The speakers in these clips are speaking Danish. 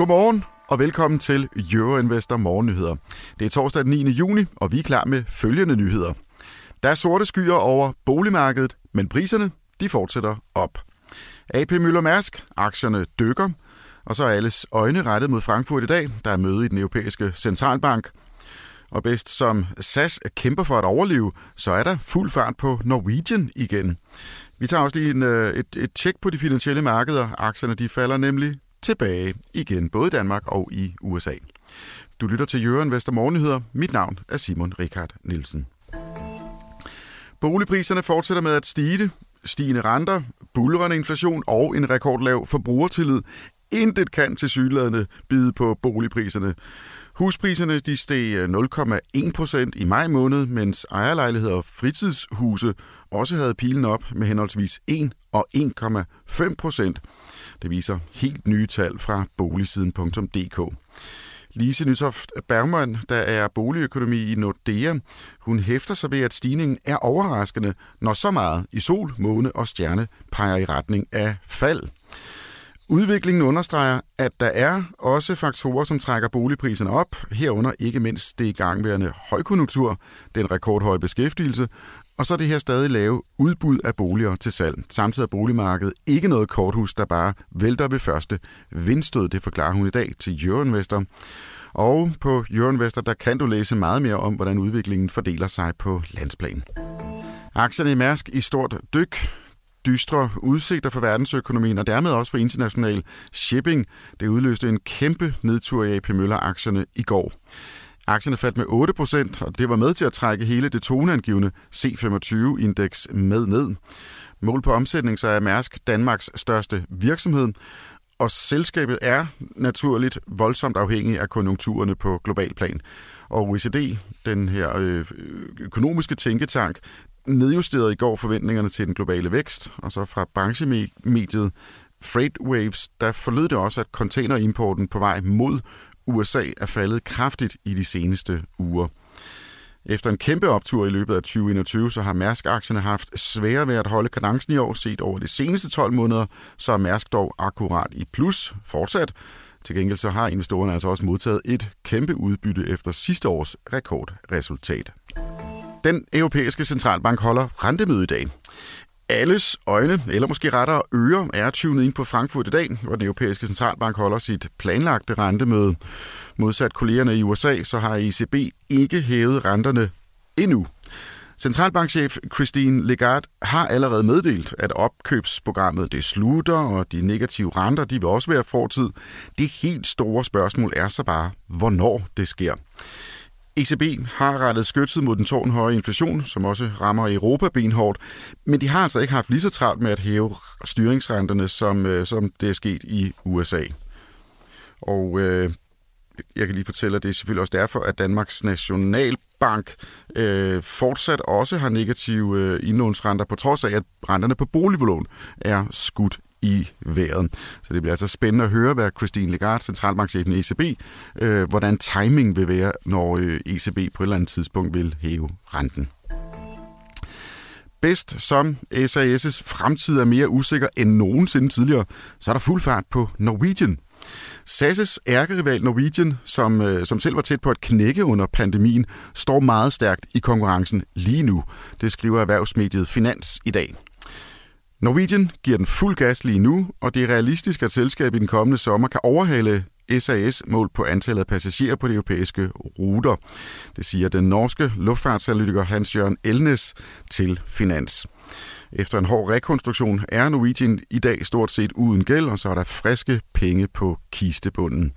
Godmorgen og velkommen til Euroinvestor Morgennyheder. Det er torsdag den 9. juni, og vi er klar med følgende nyheder. Der er sorte skyer over boligmarkedet, men priserne de fortsætter op. AP Møller Mærsk, aktierne dykker, og så er alles øjne rettet mod Frankfurt i dag, der er møde i den europæiske centralbank. Og bedst som SAS kæmper for at overleve, så er der fuld fart på Norwegian igen. Vi tager også lige en, øh, et, et tjek på de finansielle markeder. Aktierne de falder nemlig tilbage igen, både i Danmark og i USA. Du lytter til Jørgen Vester Morgennyheder. Mit navn er Simon Richard Nielsen. Boligpriserne fortsætter med at stige. Stigende renter, bullerende inflation og en rekordlav forbrugertillid. Intet kan til sygladende bide på boligpriserne. Huspriserne de steg øh, 0,1 procent i maj måned, mens ejerlejligheder og fritidshuse også havde pilen op med henholdsvis 1 og 1,5 procent. Det viser helt nye tal fra boligsiden.dk. Lise Nytoft Bergmann, der er boligøkonomi i Nordea, hun hæfter sig ved, at stigningen er overraskende, når så meget i sol, måne og stjerne peger i retning af fald. Udviklingen understreger, at der er også faktorer, som trækker boligpriserne op, herunder ikke mindst det igangværende højkonjunktur, den rekordhøje beskæftigelse og så det her stadig lave udbud af boliger til salg. Samtidig er boligmarkedet ikke noget korthus, der bare vælter ved første vindstød. Det forklarer hun i dag til Euroinvestor. Og på Euroinvestor, der kan du læse meget mere om, hvordan udviklingen fordeler sig på landsplan. Aktierne i Mærsk i stort dyk dystre udsigter for verdensøkonomien og dermed også for international shipping. Det udløste en kæmpe nedtur i AP Møller-aktierne i går. Aktierne faldt med 8%, og det var med til at trække hele det toneangivende C25-indeks med ned. Mål på omsætning så er Mærsk Danmarks største virksomhed, og selskabet er naturligt voldsomt afhængig af konjunkturerne på global plan. Og OECD, den her øh, økonomiske tænketank, nedjusterede i går forventningerne til den globale vækst, og så fra branchemediet Freight Waves, der forlød det også, at containerimporten på vej mod USA er faldet kraftigt i de seneste uger. Efter en kæmpe optur i løbet af 2021, så har Mærsk-aktierne haft svære ved at holde kadencen i år. Set over de seneste 12 måneder, så er Mærsk dog akkurat i plus fortsat. Til gengæld så har investorerne altså også modtaget et kæmpe udbytte efter sidste års rekordresultat. Den europæiske centralbank holder rentemøde i dag alles øjne, eller måske rettere ører, er tunet ind på Frankfurt i dag, hvor den europæiske centralbank holder sit planlagte rentemøde. Modsat kollegerne i USA, så har ECB ikke hævet renterne endnu. Centralbankchef Christine Lagarde har allerede meddelt, at opkøbsprogrammet det slutter, og de negative renter de vil også være fortid. Det helt store spørgsmål er så bare, hvornår det sker. ECB har rettet skytset mod den tårnhøje inflation, som også rammer Europa benhårdt, men de har altså ikke haft lige så travlt med at hæve styringsrenterne, som, øh, som det er sket i USA. Og øh, jeg kan lige fortælle, at det er selvfølgelig også derfor, at Danmarks Nationalbank øh, fortsat også har negative øh, indlånsrenter, på trods af, at renterne på boliglån er skudt i vejret. Så det bliver altså spændende at høre, hvad Christine Lagarde, centralbankchefen i ECB, øh, hvordan timing vil være, når øh, ECB på et eller andet tidspunkt vil hæve renten. Bedst som SAS' fremtid er mere usikker end nogensinde tidligere, så er der fuld fart på Norwegian. SAS' ærkerival Norwegian, som, øh, som selv var tæt på at knække under pandemien, står meget stærkt i konkurrencen lige nu. Det skriver erhvervsmediet Finans i dag. Norwegian giver den fuld gas lige nu, og det er realistisk, at selskabet i den kommende sommer kan overhale SAS mål på antallet af passagerer på de europæiske ruter. Det siger den norske luftfartsanalytiker Hans-Jørgen Elnes til Finans. Efter en hård rekonstruktion er Norwegian i dag stort set uden gæld, og så er der friske penge på kistebunden.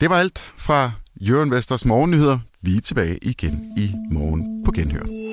Det var alt fra Jørgen Vesters morgennyheder. Vi er tilbage igen i morgen på Genhør.